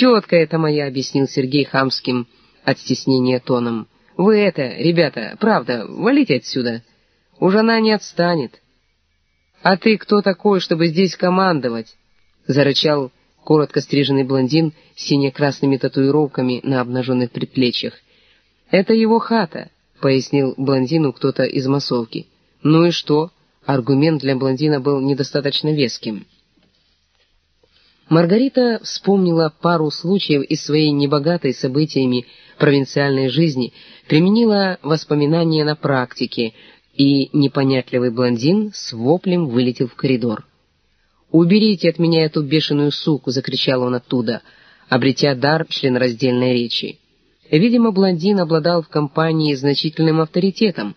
«Тетка это моя», — объяснил Сергей хамским от стеснения тоном. «Вы это, ребята, правда, валите отсюда. Уж она не отстанет». «А ты кто такой, чтобы здесь командовать?» — зарычал коротко стриженный блондин с сине-красными татуировками на обнаженных предплечьях. «Это его хата», — пояснил блондину кто-то из массовки. «Ну и что?» Аргумент для блондина был недостаточно веским. Маргарита вспомнила пару случаев из своей небогатой событиями провинциальной жизни, применила воспоминания на практике, и непонятливый блондин с воплем вылетел в коридор. «Уберите от меня эту бешеную суку!» — закричал он оттуда, обретя дар членораздельной речи. Видимо, блондин обладал в компании значительным авторитетом.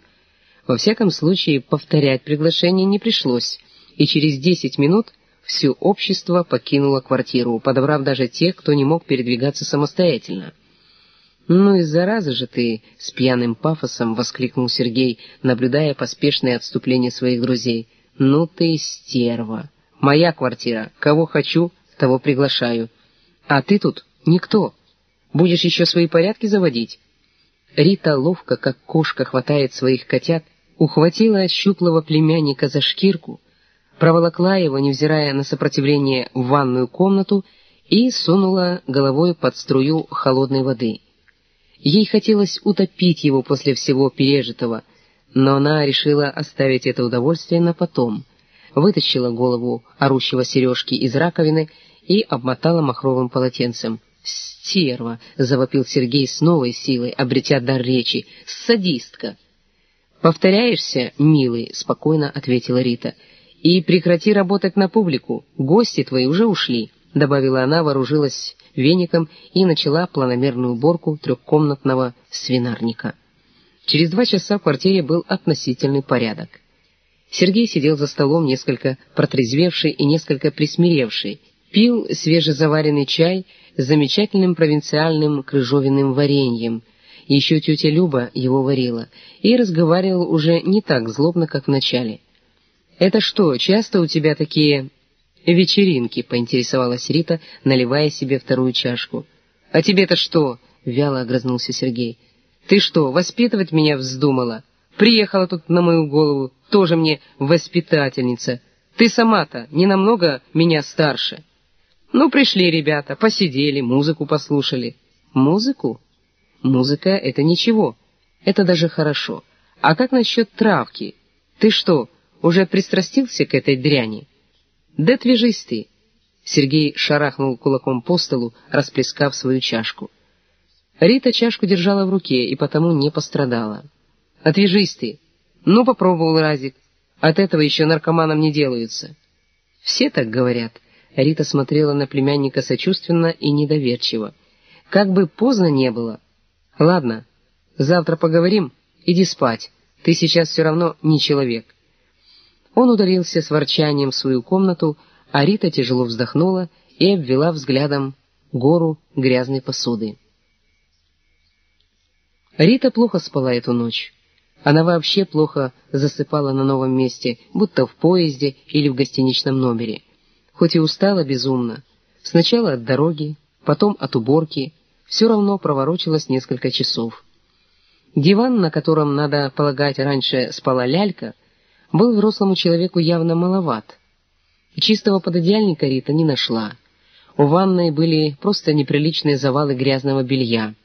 Во всяком случае, повторять приглашение не пришлось, и через десять минут все общество покинуло квартиру, подобрав даже тех, кто не мог передвигаться самостоятельно. «Ну и зараза же ты!» — с пьяным пафосом воскликнул Сергей, наблюдая поспешное отступление своих друзей. «Ну ты стерва! Моя квартира. Кого хочу, того приглашаю. А ты тут никто. Будешь еще свои порядки заводить?» Рита ловко, как кошка хватает своих котят, ухватила щуплого племянника за шкирку, проволокла его, невзирая на сопротивление, в ванную комнату и сунула головой под струю холодной воды. Ей хотелось утопить его после всего пережитого, но она решила оставить это удовольствие на потом, вытащила голову орущего сережки из раковины и обмотала махровым полотенцем. «Стерва!» — завопил Сергей с новой силой, обретя дар речи. «Садистка!» «Повторяешься, милый?» — спокойно ответила Рита. «И прекрати работать на публику. Гости твои уже ушли», — добавила она, вооружилась веником и начала планомерную уборку трехкомнатного свинарника. Через два часа в квартире был относительный порядок. Сергей сидел за столом, несколько протрезвевший и несколько присмиревший, пил свежезаваренный чай с замечательным провинциальным крыжовенным вареньем, еще тетя Люба его варила, и разговаривал уже не так злобно, как вначале. «Это что, часто у тебя такие вечеринки?» — поинтересовалась Рита, наливая себе вторую чашку. «А тебе-то что?» — вяло огрызнулся Сергей. «Ты что, воспитывать меня вздумала? Приехала тут на мою голову, тоже мне воспитательница. Ты сама-то не намного меня старше». «Ну, пришли ребята, посидели, музыку послушали». «Музыку?» «Музыка — это ничего, это даже хорошо. А как насчет травки? Ты что, уже пристрастился к этой дряни?» «Да отвяжись ты!» Сергей шарахнул кулаком по столу, расплескав свою чашку. Рита чашку держала в руке и потому не пострадала. «Отвяжись ты!» «Ну, попробовал Разик. От этого еще наркоманам не делаются». «Все так говорят». Рита смотрела на племянника сочувственно и недоверчиво. «Как бы поздно не было». «Ладно, завтра поговорим. Иди спать. Ты сейчас все равно не человек». Он удалился с ворчанием в свою комнату, а Рита тяжело вздохнула и обвела взглядом гору грязной посуды. Рита плохо спала эту ночь. Она вообще плохо засыпала на новом месте, будто в поезде или в гостиничном номере. Хоть и устала безумно. Сначала от дороги, потом от уборки, все равно проворочилась несколько часов. Диван, на котором, надо полагать, раньше спала лялька, был взрослому человеку явно маловат. Чистого пододеяльника Рита не нашла. У ванной были просто неприличные завалы грязного белья —